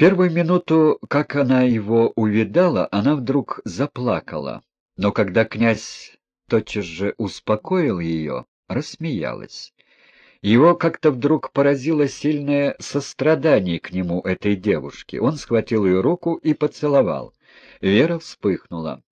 первую минуту, как она его увидала, она вдруг заплакала, но когда князь тотчас же успокоил ее, рассмеялась. Его как-то вдруг поразило сильное сострадание к нему этой девушки. Он схватил ее руку и поцеловал. Вера вспыхнула.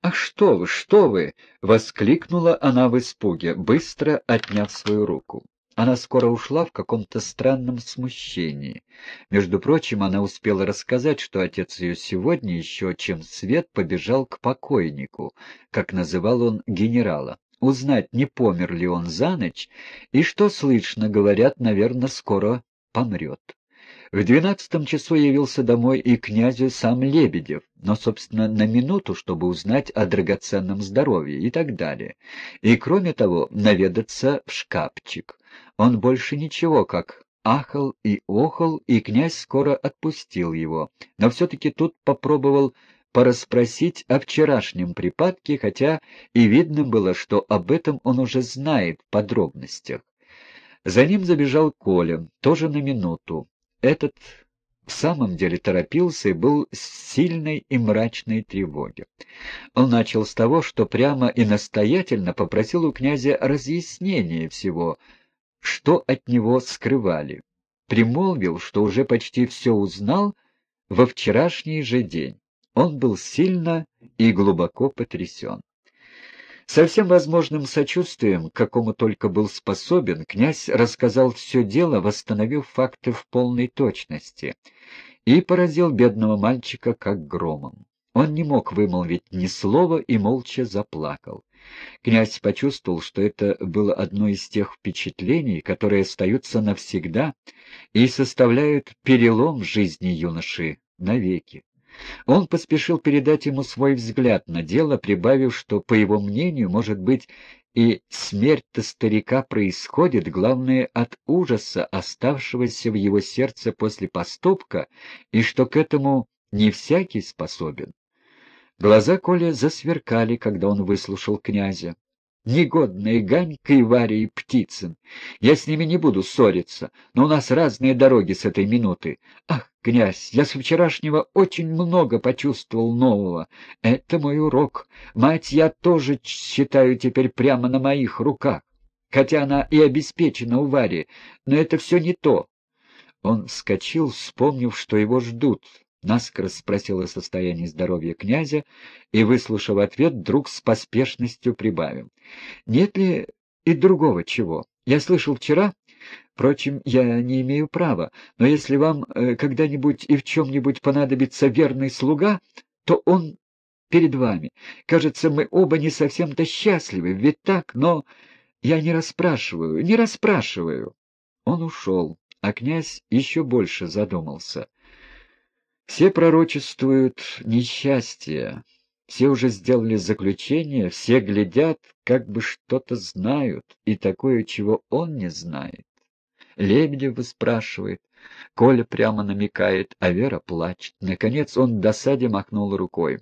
«Ах, что вы, что вы!» — воскликнула она в испуге, быстро отняв свою руку. Она скоро ушла в каком-то странном смущении. Между прочим, она успела рассказать, что отец ее сегодня еще чем свет побежал к покойнику, как называл он генерала, узнать, не помер ли он за ночь, и что слышно, говорят, наверное, скоро помрет. В двенадцатом часу явился домой и князю сам Лебедев, но, собственно, на минуту, чтобы узнать о драгоценном здоровье и так далее. И, кроме того, наведаться в шкафчик. Он больше ничего, как ахал и охал, и князь скоро отпустил его. Но все-таки тут попробовал порасспросить о вчерашнем припадке, хотя и видно было, что об этом он уже знает в подробностях. За ним забежал Коля, тоже на минуту. Этот в самом деле торопился и был в сильной и мрачной тревоге. Он начал с того, что прямо и настоятельно попросил у князя разъяснения всего, что от него скрывали. Примолвил, что уже почти все узнал во вчерашний же день. Он был сильно и глубоко потрясен. Со всем возможным сочувствием, к какому только был способен, князь рассказал все дело, восстановив факты в полной точности, и поразил бедного мальчика как громом. Он не мог вымолвить ни слова и молча заплакал. Князь почувствовал, что это было одно из тех впечатлений, которые остаются навсегда и составляют перелом жизни юноши навеки. Он поспешил передать ему свой взгляд на дело, прибавив, что, по его мнению, может быть, и смерть-то старика происходит, главное, от ужаса, оставшегося в его сердце после поступка, и что к этому не всякий способен. Глаза Коля засверкали, когда он выслушал князя негодные Ганька и Варя и Птицын. Я с ними не буду ссориться, но у нас разные дороги с этой минуты. Ах, князь, я с вчерашнего очень много почувствовал нового. Это мой урок. Мать я тоже считаю теперь прямо на моих руках. Хотя она и обеспечена у Вари, но это все не то. Он вскочил, вспомнив, что его ждут, Наскоро спросил о состоянии здоровья князя и, выслушав ответ, вдруг с поспешностью прибавил. — Нет ли и другого чего? Я слышал вчера... Впрочем, я не имею права, но если вам э, когда-нибудь и в чем-нибудь понадобится верный слуга, то он перед вами. Кажется, мы оба не совсем-то счастливы, ведь так, но я не расспрашиваю, не расспрашиваю. Он ушел, а князь еще больше задумался. Все пророчествуют несчастье, все уже сделали заключение, все глядят, как бы что-то знают, и такое, чего он не знает. Лебедев спрашивает, Коля прямо намекает, а Вера плачет. Наконец он в досаде махнул рукой.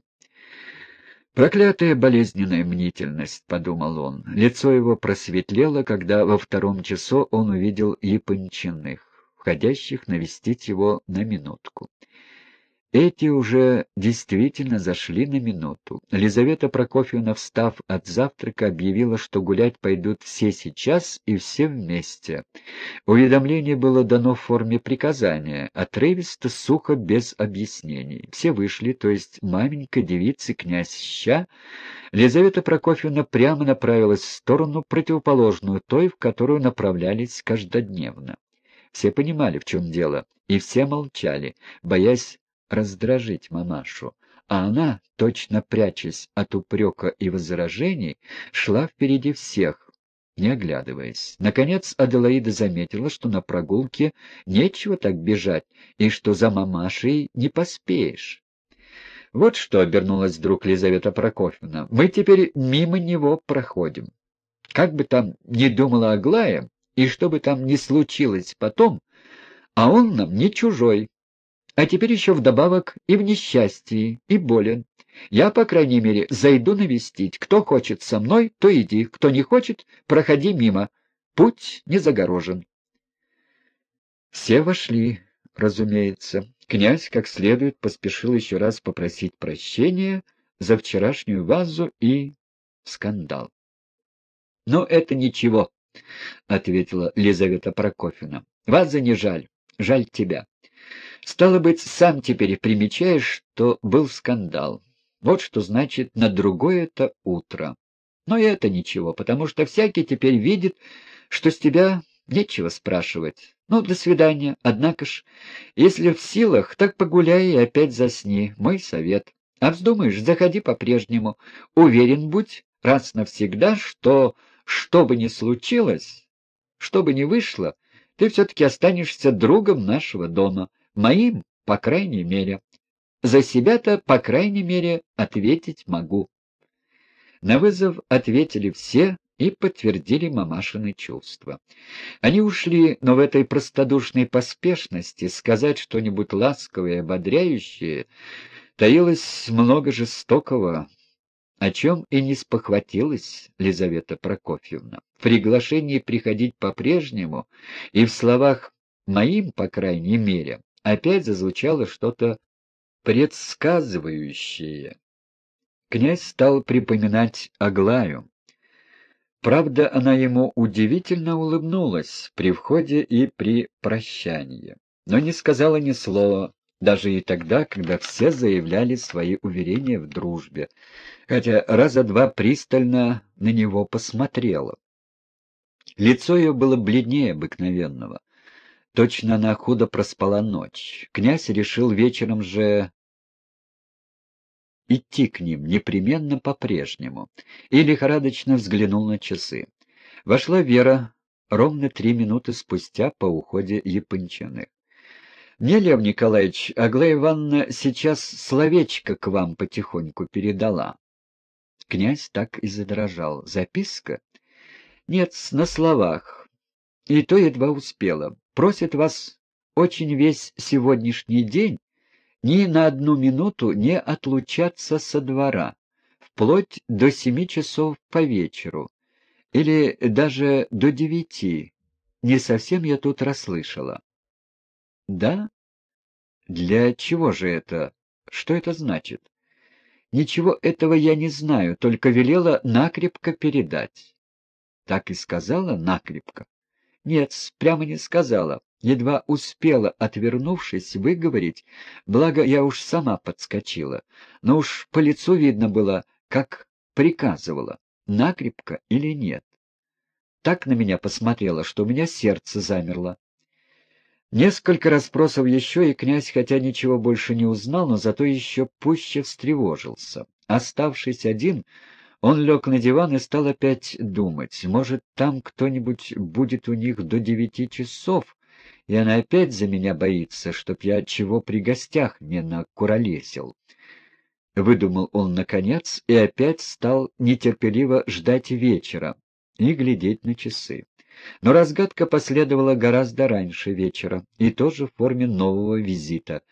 «Проклятая болезненная мнительность», — подумал он. Лицо его просветлело, когда во втором часу он увидел Япончиных, входящих навестить его на минутку. Эти уже действительно зашли на минуту. Лизавета Прокофьевна, встав от завтрака, объявила, что гулять пойдут все сейчас и все вместе. Уведомление было дано в форме приказания, отрывисто, сухо, без объяснений. Все вышли, то есть маменька, девицы, князь Ща. Лизавета Прокофьевна прямо направилась в сторону, противоположную той, в которую направлялись каждодневно. Все понимали, в чем дело, и все молчали, боясь раздражить мамашу, а она, точно прячась от упрека и возражений, шла впереди всех, не оглядываясь. Наконец Аделаида заметила, что на прогулке нечего так бежать, и что за мамашей не поспеешь. Вот что обернулась вдруг Лизавета Прокофьевна. Мы теперь мимо него проходим. Как бы там ни думала Аглая, и что бы там ни случилось потом, а он нам не чужой, а теперь еще вдобавок и в несчастье, и болен. Я, по крайней мере, зайду навестить. Кто хочет со мной, то иди. Кто не хочет, проходи мимо. Путь не загорожен. Все вошли, разумеется. Князь как следует поспешил еще раз попросить прощения за вчерашнюю вазу и скандал. — Но это ничего, — ответила Лизавета Прокофьевна. — Ваза не жаль, жаль тебя. Стало быть, сам теперь примечаешь, что был скандал. Вот что значит на другое-то утро. Но и это ничего, потому что всякий теперь видит, что с тебя нечего спрашивать. Ну, до свидания. Однако ж, если в силах, так погуляй и опять засни. Мой совет. А вздумаешь, заходи по-прежнему. Уверен будь, раз навсегда, что, что бы ни случилось, что бы ни вышло, ты все-таки останешься другом нашего дома, моим, по крайней мере. За себя-то, по крайней мере, ответить могу. На вызов ответили все, и подтвердили мамашины чувства. Они ушли, но в этой простодушной поспешности сказать что-нибудь ласковое и ободряющее таилось много жестокого, о чем и не спохватилась Лизавета Прокофьевна. В приглашении приходить по-прежнему и в словах «моим, по крайней мере» опять зазвучало что-то предсказывающее. Князь стал припоминать Аглаю. Правда, она ему удивительно улыбнулась при входе и при прощании, но не сказала ни слова, даже и тогда, когда все заявляли свои уверения в дружбе, хотя раза два пристально на него посмотрела. Лицо ее было бледнее обыкновенного. Точно она худо проспала ночь. Князь решил вечером же идти к ним непременно по-прежнему, и лихорадочно взглянул на часы. Вошла Вера ровно три минуты спустя по уходе Япончиных. — Мне, Лев Николаевич, Аглая Ивановна сейчас словечко к вам потихоньку передала. Князь так и задрожал. Записка? Нет, на словах. И то едва успела. Просит вас очень весь сегодняшний день ни на одну минуту не отлучаться со двора, вплоть до семи часов по вечеру, или даже до девяти. Не совсем я тут расслышала. Да? Для чего же это? Что это значит? Ничего этого я не знаю, только велела накрепко передать. Так и сказала накрепко? Нет, прямо не сказала едва успела, отвернувшись, выговорить, благо я уж сама подскочила, но уж по лицу видно было, как приказывала, накрепко или нет. Так на меня посмотрела, что у меня сердце замерло. Несколько расспросов еще, и князь, хотя ничего больше не узнал, но зато еще пуще встревожился. Оставшись один, он лег на диван и стал опять думать. Может, там кто-нибудь будет у них до девяти часов, и она опять за меня боится, чтоб я чего при гостях не накуролесил. Выдумал он наконец и опять стал нетерпеливо ждать вечера и глядеть на часы. Но разгадка последовала гораздо раньше вечера, и тоже в форме нового визита.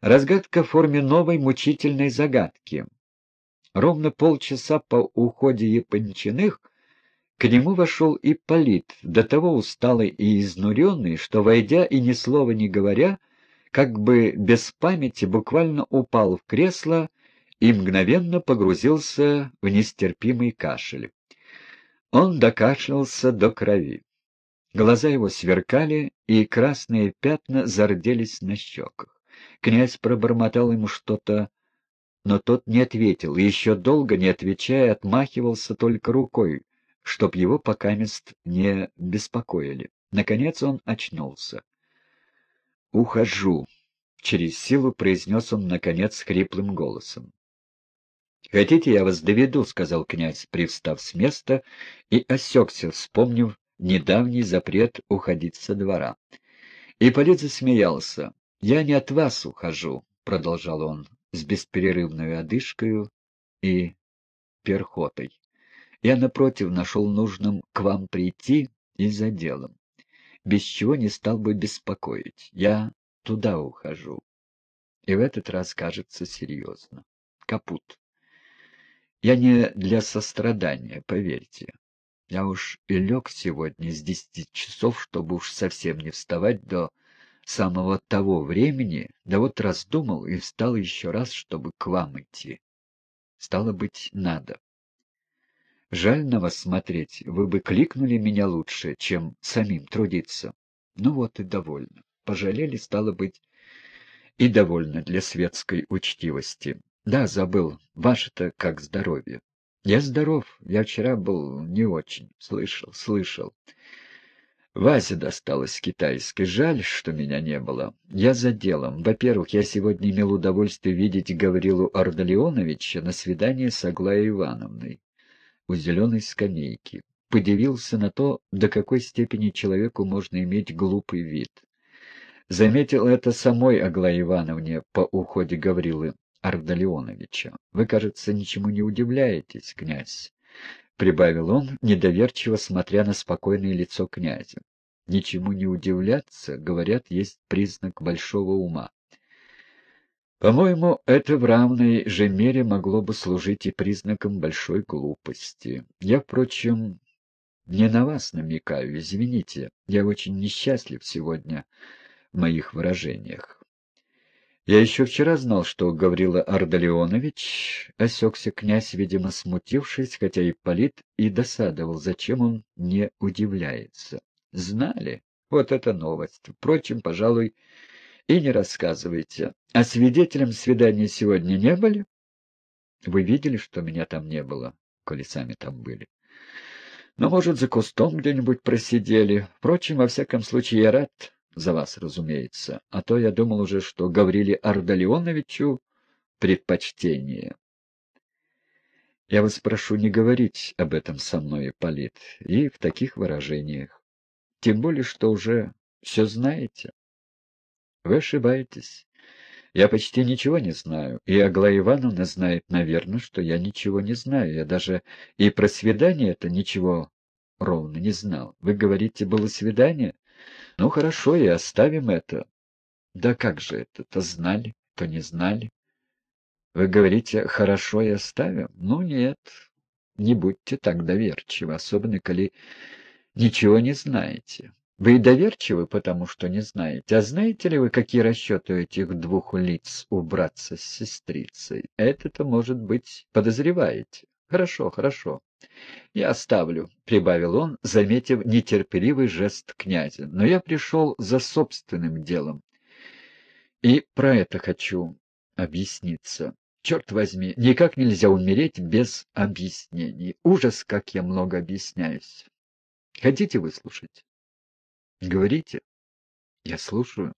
Разгадка в форме новой мучительной загадки. Ровно полчаса по уходе Япончиных к нему вошел Ипполит, до того усталый и изнуренный, что, войдя и ни слова не говоря, как бы без памяти буквально упал в кресло и мгновенно погрузился в нестерпимый кашель. Он докашлялся до крови. Глаза его сверкали, и красные пятна зарделись на щеках. Князь пробормотал ему что-то, но тот не ответил, и еще долго, не отвечая, отмахивался только рукой, чтоб его покамест не беспокоили. Наконец он очнулся. «Ухожу», — через силу произнес он, наконец, хриплым голосом. «Хотите, я вас доведу», — сказал князь, привстав с места и осекся, вспомнив недавний запрет уходить со двора. Ипполит засмеялся. «Я не от вас ухожу», — продолжал он с бесперерывной одышкой и перхотой. Я, напротив, нашел нужным к вам прийти и за делом. Без чего не стал бы беспокоить. Я туда ухожу. И в этот раз кажется серьезно. Капут. Я не для сострадания, поверьте. Я уж и лег сегодня с десяти часов, чтобы уж совсем не вставать до самого того времени, да вот раздумал и встал еще раз, чтобы к вам идти. Стало быть, надо. Жаль на вас смотреть, вы бы кликнули меня лучше, чем самим трудиться. Ну вот и довольно. Пожалели, стало быть, и довольно для светской учтивости. Да, забыл, ваше-то как здоровье. Я здоров, я вчера был не очень, слышал, слышал. Вазе досталось китайской. Жаль, что меня не было. Я за делом. Во-первых, я сегодня имел удовольствие видеть Гаврилу Ардалионовича на свидании с Аглаей Ивановной у зеленой скамейки. Подивился на то, до какой степени человеку можно иметь глупый вид. Заметил это самой Аглае Ивановне по уходе Гаврилы Ардалионовича. Вы, кажется, ничему не удивляетесь, князь. — прибавил он, недоверчиво смотря на спокойное лицо князя. «Ничему не удивляться, говорят, есть признак большого ума. По-моему, это в равной же мере могло бы служить и признаком большой глупости. Я, впрочем, не на вас намекаю, извините, я очень несчастлив сегодня в моих выражениях. Я еще вчера знал, что Гаврила Ардалионович, осекся князь, видимо, смутившись, хотя и Полит и досадовал, зачем он не удивляется. Знали? Вот это новость. Впрочем, пожалуй, и не рассказывайте. А свидетелем свидания сегодня не были? Вы видели, что меня там не было, коли сами там были? Ну, может, за кустом где-нибудь просидели. Впрочем, во всяком случае, я рад за вас, разумеется. А то я думал уже, что Гавриле Ардалионовичу предпочтение. Я вас прошу не говорить об этом со мной, Полит, и в таких выражениях. Тем более, что уже все знаете. Вы ошибаетесь. Я почти ничего не знаю, и Аглая Ивановна знает, наверное, что я ничего не знаю. Я даже и про свидание это ничего ровно не знал. Вы говорите, было свидание? Ну, хорошо, и оставим это. Да как же это? То знали, то не знали. Вы говорите, хорошо, и оставим? Ну, нет, не будьте так доверчивы, особенно, коли ничего не знаете. Вы и доверчивы, потому что не знаете. А знаете ли вы, какие расчеты у этих двух лиц убраться с сестрицей? Это-то, может быть, подозреваете. Хорошо, хорошо. Я оставлю, — прибавил он, заметив нетерпеливый жест князя. Но я пришел за собственным делом. И про это хочу объясниться. Черт возьми, никак нельзя умереть без объяснений. Ужас, как я много объясняюсь. Хотите выслушать? Говорите. Я слушаю.